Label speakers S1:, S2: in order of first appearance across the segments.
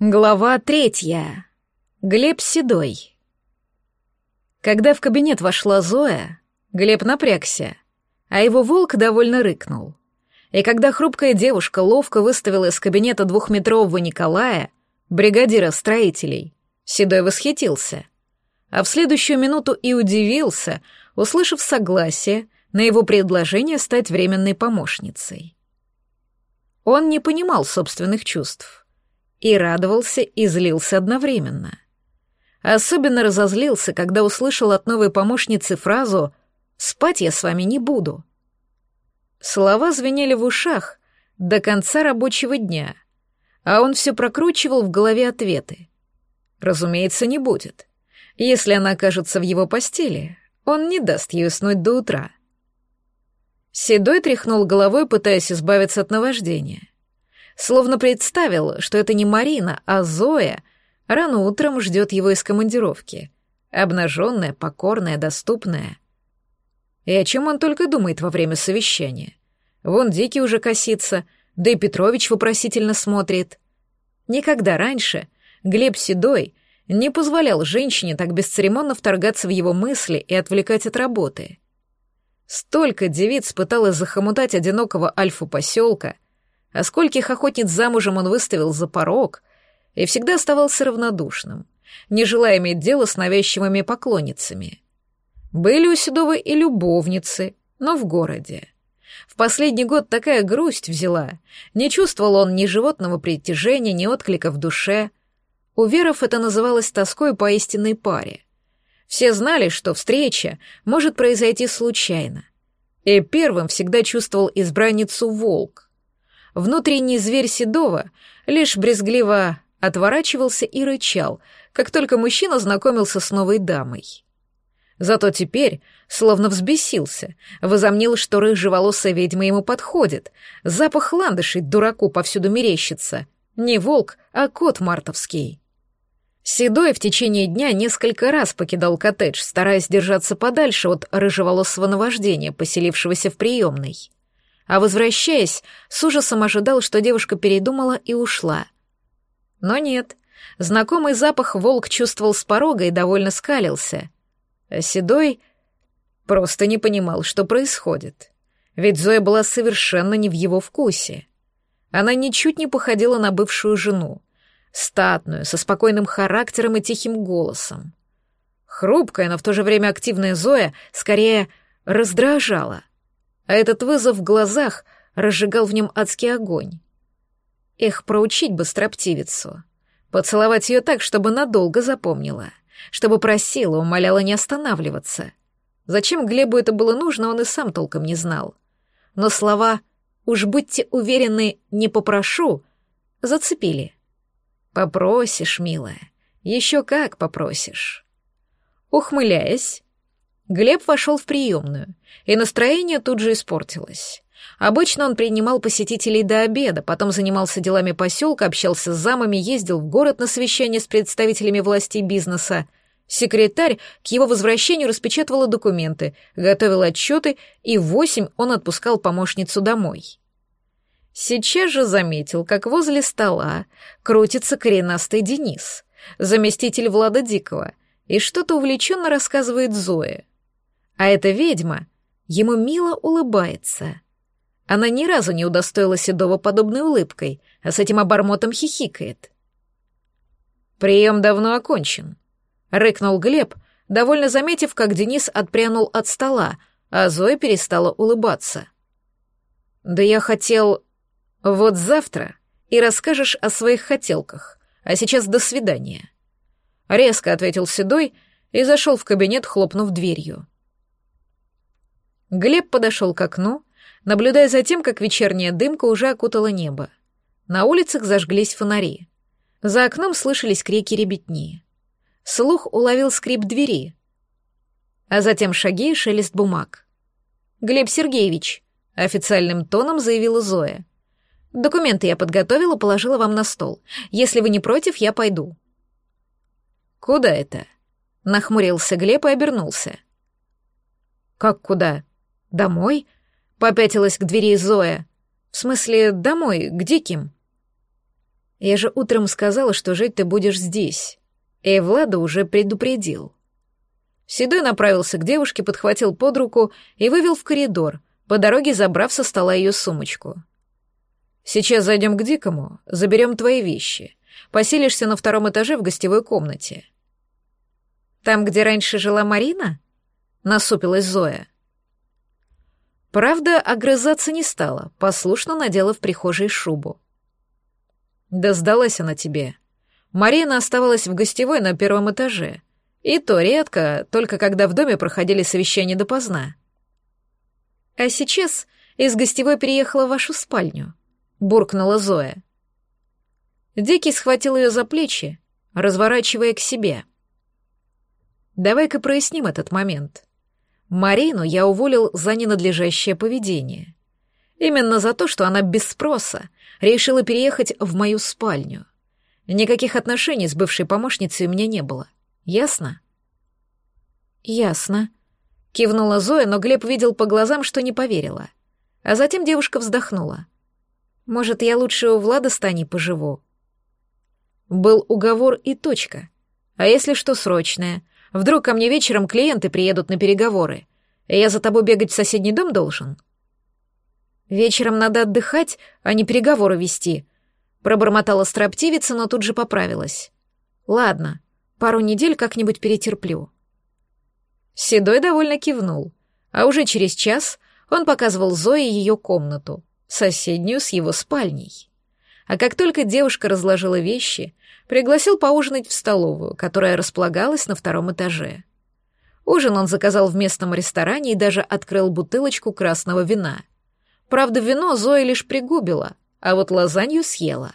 S1: Глава третья. Глеб Седой. Когда в кабинет вошла Зоя, Глеб напрягся, а его волк довольно рыкнул. И когда хрупкая девушка ловко выставила из кабинета двухметрового Николая, бригадира строителей, Седой восхитился. А в следующую минуту и удивился, услышав согласие на его предложение стать временной помощницей. Он не понимал собственных чувств и радовался, и злился одновременно. Особенно разозлился, когда услышал от новой помощницы фразу «Спать я с вами не буду». Слова звенели в ушах до конца рабочего дня, а он все прокручивал в голове ответы. Разумеется, не будет. Если она окажется в его постели, он не даст ей уснуть до утра. Седой тряхнул головой, пытаясь избавиться от наваждения. Словно представил, что это не Марина, а Зоя рано утром ждет его из командировки. Обнаженная, покорная, доступная. И о чем он только думает во время совещания? Вон Дикий уже косится, да и Петрович вопросительно смотрит. Никогда раньше Глеб Седой не позволял женщине так бесцеремонно вторгаться в его мысли и отвлекать от работы. Столько девиц пыталась захомутать одинокого альфу-поселка — а скольких охотниц замужем он выставил за порог, и всегда оставался равнодушным, не желая иметь дело с навязчивыми поклонницами. Были у Седова и любовницы, но в городе. В последний год такая грусть взяла, не чувствовал он ни животного притяжения, ни отклика в душе. У Веров это называлось тоской по истинной паре. Все знали, что встреча может произойти случайно. И первым всегда чувствовал избранницу волк. Внутренний зверь Седова лишь брезгливо отворачивался и рычал, как только мужчина знакомился с новой дамой. Зато теперь словно взбесился, возомнил, что рыжеволосая ведьма ему подходит, запах ландышей дураку повсюду мерещится, не волк, а кот мартовский. Седой в течение дня несколько раз покидал коттедж, стараясь держаться подальше от рыжеволосого наваждения, поселившегося в приемной а возвращаясь, с ужасом ожидал, что девушка передумала и ушла. Но нет, знакомый запах волк чувствовал с порога и довольно скалился. А Седой просто не понимал, что происходит. Ведь Зоя была совершенно не в его вкусе. Она ничуть не походила на бывшую жену, статную, со спокойным характером и тихим голосом. Хрупкая, но в то же время активная Зоя скорее раздражала а этот вызов в глазах разжигал в нем адский огонь. Эх, проучить бы строптивицу. Поцеловать ее так, чтобы надолго запомнила, чтобы просила, умоляла не останавливаться. Зачем Глебу это было нужно, он и сам толком не знал. Но слова «уж будьте уверены, не попрошу» зацепили. «Попросишь, милая, еще как попросишь». Ухмыляясь, Глеб вошел в приемную, и настроение тут же испортилось. Обычно он принимал посетителей до обеда, потом занимался делами поселка, общался с замами, ездил в город на совещание с представителями власти и бизнеса. Секретарь к его возвращению распечатывала документы, готовил отчеты, и в восемь он отпускал помощницу домой. Сейчас же заметил, как возле стола крутится коренастый Денис, заместитель Влада Дикого, и что-то увлеченно рассказывает Зоя. А эта ведьма ему мило улыбается. Она ни разу не удостоила Седова подобной улыбкой, а с этим обормотом хихикает. «Прием давно окончен», — рыкнул Глеб, довольно заметив, как Денис отпрянул от стола, а Зоя перестала улыбаться. «Да я хотел... Вот завтра и расскажешь о своих хотелках, а сейчас до свидания». Резко ответил Седой и зашел в кабинет, хлопнув дверью. Глеб подошел к окну, наблюдая за тем, как вечерняя дымка уже окутала небо. На улицах зажглись фонари. За окном слышались крики ребятни. Слух уловил скрип двери, а затем шаги и шелест бумаг. «Глеб Сергеевич», — официальным тоном заявила Зоя. «Документы я подготовила, положила вам на стол. Если вы не против, я пойду». «Куда это?» — нахмурился Глеб и обернулся. «Как куда?» «Домой?» — попятилась к двери Зоя. «В смысле, домой, к диким?» Я же утром сказала, что жить ты будешь здесь. И Влада уже предупредил. Седой направился к девушке, подхватил под руку и вывел в коридор, по дороге забрав со стола ее сумочку. «Сейчас зайдем к Дикому, заберем твои вещи. Поселишься на втором этаже в гостевой комнате». «Там, где раньше жила Марина?» — насупилась Зоя. Правда, огрызаться не стала, послушно надела в прихожей шубу. «Да сдалась она тебе. Марина оставалась в гостевой на первом этаже. И то редко, только когда в доме проходили совещания допоздна. А сейчас из гостевой переехала в вашу спальню», — буркнула Зоя. Дикий схватил ее за плечи, разворачивая к себе. «Давай-ка проясним этот момент. Марину я уволил за ненадлежащее поведение. Именно за то, что она без спроса решила переехать в мою спальню. Никаких отношений с бывшей помощницей у меня не было. Ясно? Ясно. Кивнула Зоя, но Глеб видел по глазам, что не поверила. А затем девушка вздохнула. Может, я лучше у Влада с Таней поживу? Был уговор и точка. А если что срочное? Вдруг ко мне вечером клиенты приедут на переговоры, и я за тобой бегать в соседний дом должен? Вечером надо отдыхать, а не переговоры вести, пробормотала строптивица, но тут же поправилась. Ладно, пару недель как-нибудь перетерплю. Седой довольно кивнул, а уже через час он показывал Зое ее комнату, соседнюю с его спальней. А как только девушка разложила вещи, пригласил поужинать в столовую, которая располагалась на втором этаже. Ужин он заказал в местном ресторане и даже открыл бутылочку красного вина. Правда, вино Зоя лишь пригубила, а вот лазанью съела.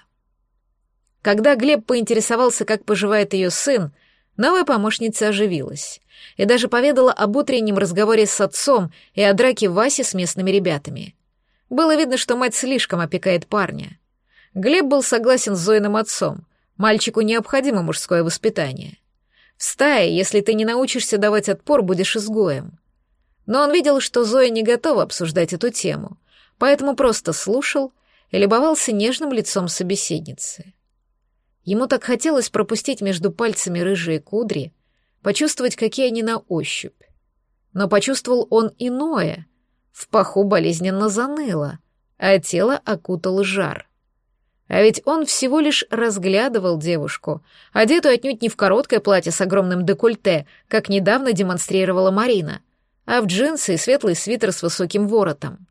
S1: Когда Глеб поинтересовался, как поживает ее сын, новая помощница оживилась и даже поведала об утреннем разговоре с отцом и о драке Васи с местными ребятами. Было видно, что мать слишком опекает парня. Глеб был согласен с Зоиным отцом, Мальчику необходимо мужское воспитание. В стае, если ты не научишься давать отпор, будешь изгоем. Но он видел, что Зоя не готова обсуждать эту тему, поэтому просто слушал и любовался нежным лицом собеседницы. Ему так хотелось пропустить между пальцами рыжие кудри, почувствовать, какие они на ощупь. Но почувствовал он иное. В паху болезненно заныло, а тело окутал жар — а ведь он всего лишь разглядывал девушку, одетую отнюдь не в короткое платье с огромным декольте, как недавно демонстрировала Марина, а в джинсы и светлый свитер с высоким воротом.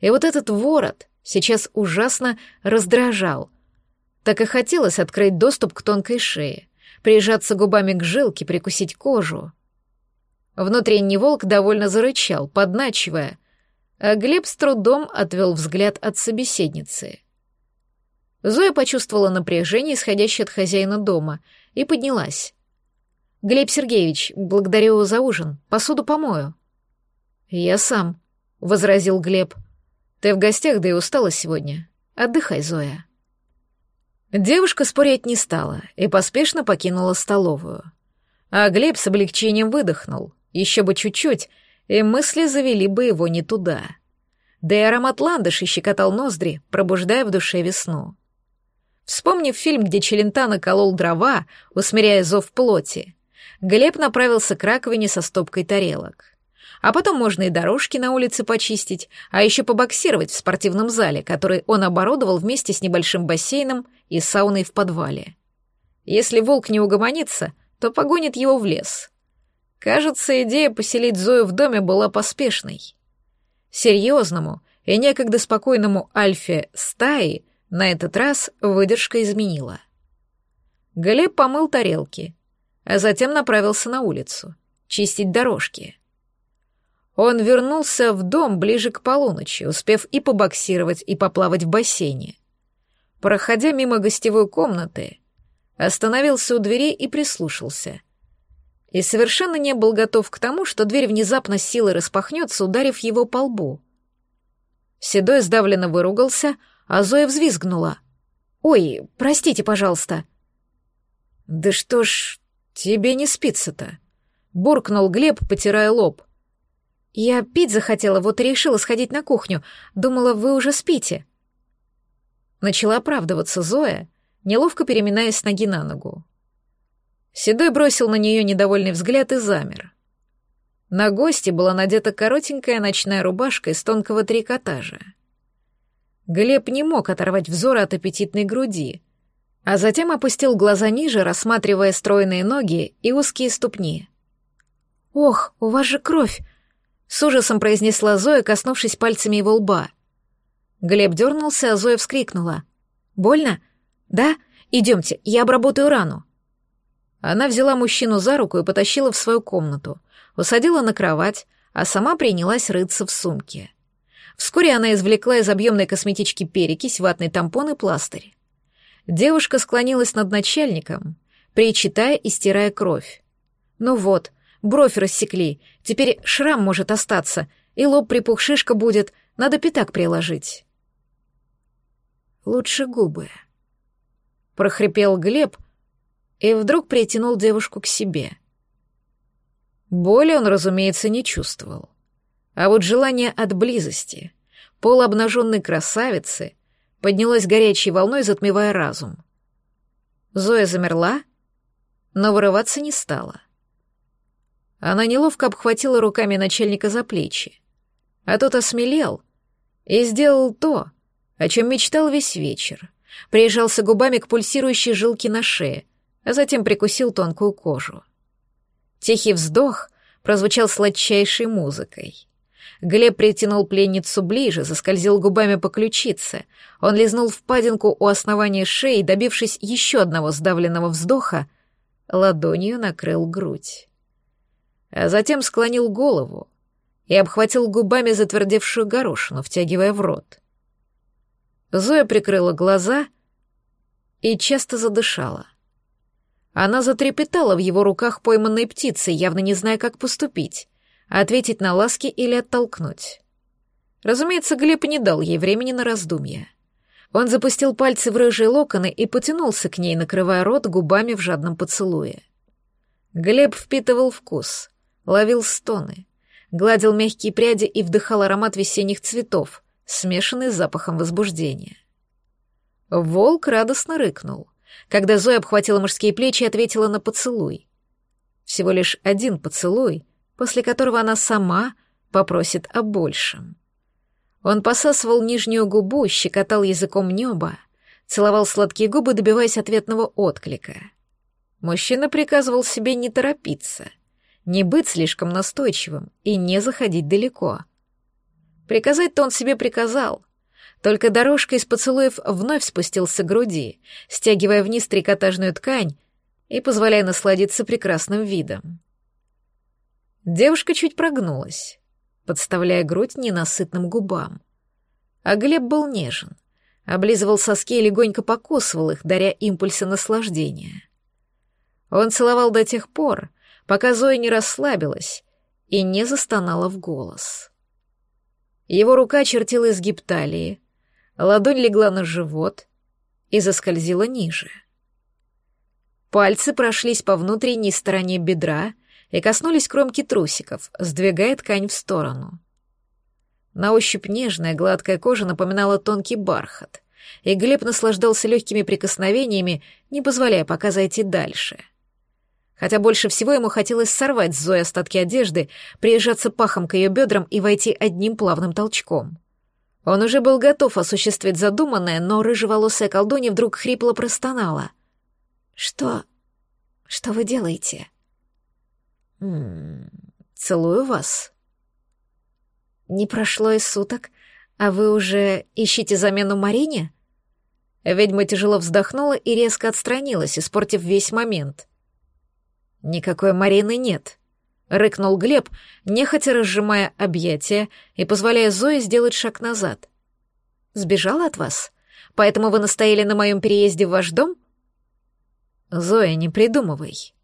S1: И вот этот ворот сейчас ужасно раздражал. Так и хотелось открыть доступ к тонкой шее, прижаться губами к жилке, прикусить кожу. Внутренний волк довольно зарычал, подначивая, а Глеб с трудом отвел взгляд от собеседницы — Зоя почувствовала напряжение, исходящее от хозяина дома, и поднялась. «Глеб Сергеевич, благодарю за ужин. Посуду помою». «Я сам», — возразил Глеб. «Ты в гостях, да и устала сегодня. Отдыхай, Зоя». Девушка спорить не стала и поспешно покинула столовую. А Глеб с облегчением выдохнул. Еще бы чуть-чуть, и мысли завели бы его не туда. Да и аромат ландыши щекотал ноздри, пробуждая в душе весну. Вспомнив фильм, где Челентано колол дрова, усмиряя зов плоти, Глеб направился к раковине со стопкой тарелок. А потом можно и дорожки на улице почистить, а еще побоксировать в спортивном зале, который он оборудовал вместе с небольшим бассейном и сауной в подвале. Если волк не угомонится, то погонит его в лес. Кажется, идея поселить Зою в доме была поспешной. Серьезному и некогда спокойному Альфе стаи на этот раз выдержка изменила. Глеб помыл тарелки, а затем направился на улицу, чистить дорожки. Он вернулся в дом ближе к полуночи, успев и побоксировать, и поплавать в бассейне. Проходя мимо гостевой комнаты, остановился у двери и прислушался. И совершенно не был готов к тому, что дверь внезапно силой распахнется, ударив его по лбу. Седой сдавленно выругался, а Зоя взвизгнула. «Ой, простите, пожалуйста». «Да что ж тебе не спится-то?» — буркнул Глеб, потирая лоб. «Я пить захотела, вот и решила сходить на кухню. Думала, вы уже спите». Начала оправдываться Зоя, неловко переминаясь с ноги на ногу. Седой бросил на нее недовольный взгляд и замер. На гости была надета коротенькая ночная рубашка из тонкого трикотажа. Глеб не мог оторвать взор от аппетитной груди, а затем опустил глаза ниже, рассматривая стройные ноги и узкие ступни. «Ох, у вас же кровь!» — с ужасом произнесла Зоя, коснувшись пальцами его лба. Глеб дернулся, а Зоя вскрикнула. «Больно? Да? Идемте, я обработаю рану». Она взяла мужчину за руку и потащила в свою комнату, усадила на кровать, а сама принялась рыться в сумке. Вскоре она извлекла из объемной косметички перекись, ватный тампон и пластырь. Девушка склонилась над начальником, причитая и стирая кровь. «Ну вот, бровь рассекли, теперь шрам может остаться, и лоб припух шишка будет, надо пятак приложить». «Лучше губы», — прохрипел Глеб и вдруг притянул девушку к себе. Боли он, разумеется, не чувствовал. А вот желание от близости, полуобнаженной красавицы, поднялось горячей волной, затмевая разум. Зоя замерла, но вырываться не стала. Она неловко обхватила руками начальника за плечи, а тот осмелел и сделал то, о чем мечтал весь вечер. Прижался губами к пульсирующей жилке на шее, а затем прикусил тонкую кожу. Тихий вздох прозвучал сладчайшей музыкой. Глеб притянул пленницу ближе, заскользил губами по ключице. Он лизнул впадинку у основания шеи, добившись еще одного сдавленного вздоха, ладонью накрыл грудь. А затем склонил голову и обхватил губами затвердевшую горошину, втягивая в рот. Зоя прикрыла глаза и часто задышала. Она затрепетала в его руках пойманной птицей, явно не зная, как поступить ответить на ласки или оттолкнуть. Разумеется, Глеб не дал ей времени на раздумья. Он запустил пальцы в рыжие локоны и потянулся к ней, накрывая рот губами в жадном поцелуе. Глеб впитывал вкус, ловил стоны, гладил мягкие пряди и вдыхал аромат весенних цветов, смешанный с запахом возбуждения. Волк радостно рыкнул, когда Зоя обхватила мужские плечи и ответила на поцелуй. Всего лишь один поцелуй, после которого она сама попросит о большем. Он посасывал нижнюю губу, щекотал языком небо, целовал сладкие губы, добиваясь ответного отклика. Мужчина приказывал себе не торопиться, не быть слишком настойчивым и не заходить далеко. Приказать-то он себе приказал, только дорожка из поцелуев вновь спустился к груди, стягивая вниз трикотажную ткань и позволяя насладиться прекрасным видом. Девушка чуть прогнулась, подставляя грудь ненасытным губам. А Глеб был нежен, облизывал соски и легонько покусывал их, даря импульсы наслаждения. Он целовал до тех пор, пока Зоя не расслабилась и не застонала в голос. Его рука чертила изгиб талии, ладонь легла на живот и заскользила ниже. Пальцы прошлись по внутренней стороне бедра, и коснулись кромки трусиков, сдвигая ткань в сторону. На ощупь нежная, гладкая кожа напоминала тонкий бархат, и Глеб наслаждался легкими прикосновениями, не позволяя пока зайти дальше. Хотя больше всего ему хотелось сорвать с Зои остатки одежды, приезжаться пахом к ее бедрам и войти одним плавным толчком. Он уже был готов осуществить задуманное, но рыжеволосая колдунья вдруг хрипло простонала. «Что... что вы делаете?» «М целую вас». «Не прошло и суток, а вы уже ищете замену Марине?» Ведьма тяжело вздохнула и резко отстранилась, испортив весь момент. «Никакой Марины нет», — рыкнул Глеб, нехотя разжимая объятия и позволяя Зое сделать шаг назад. «Сбежала от вас? Поэтому вы настояли на моем переезде в ваш дом?» «Зоя, не придумывай»,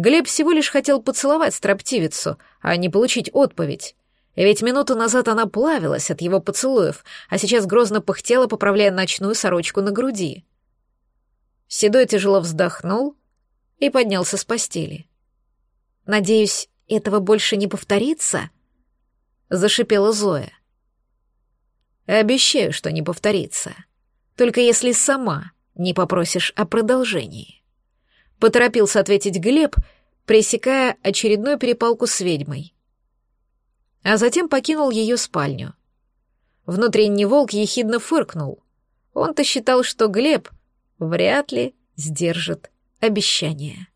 S1: Глеб всего лишь хотел поцеловать строптивицу, а не получить отповедь. Ведь минуту назад она плавилась от его поцелуев, а сейчас грозно пыхтела, поправляя ночную сорочку на груди. Седой тяжело вздохнул и поднялся с постели. «Надеюсь, этого больше не повторится?» — зашипела Зоя. «Обещаю, что не повторится. Только если сама не попросишь о продолжении. Поторопился ответить Глеб, пресекая очередную перепалку с ведьмой. А затем покинул ее спальню. Внутренний волк ехидно фыркнул. Он-то считал, что Глеб вряд ли сдержит обещание.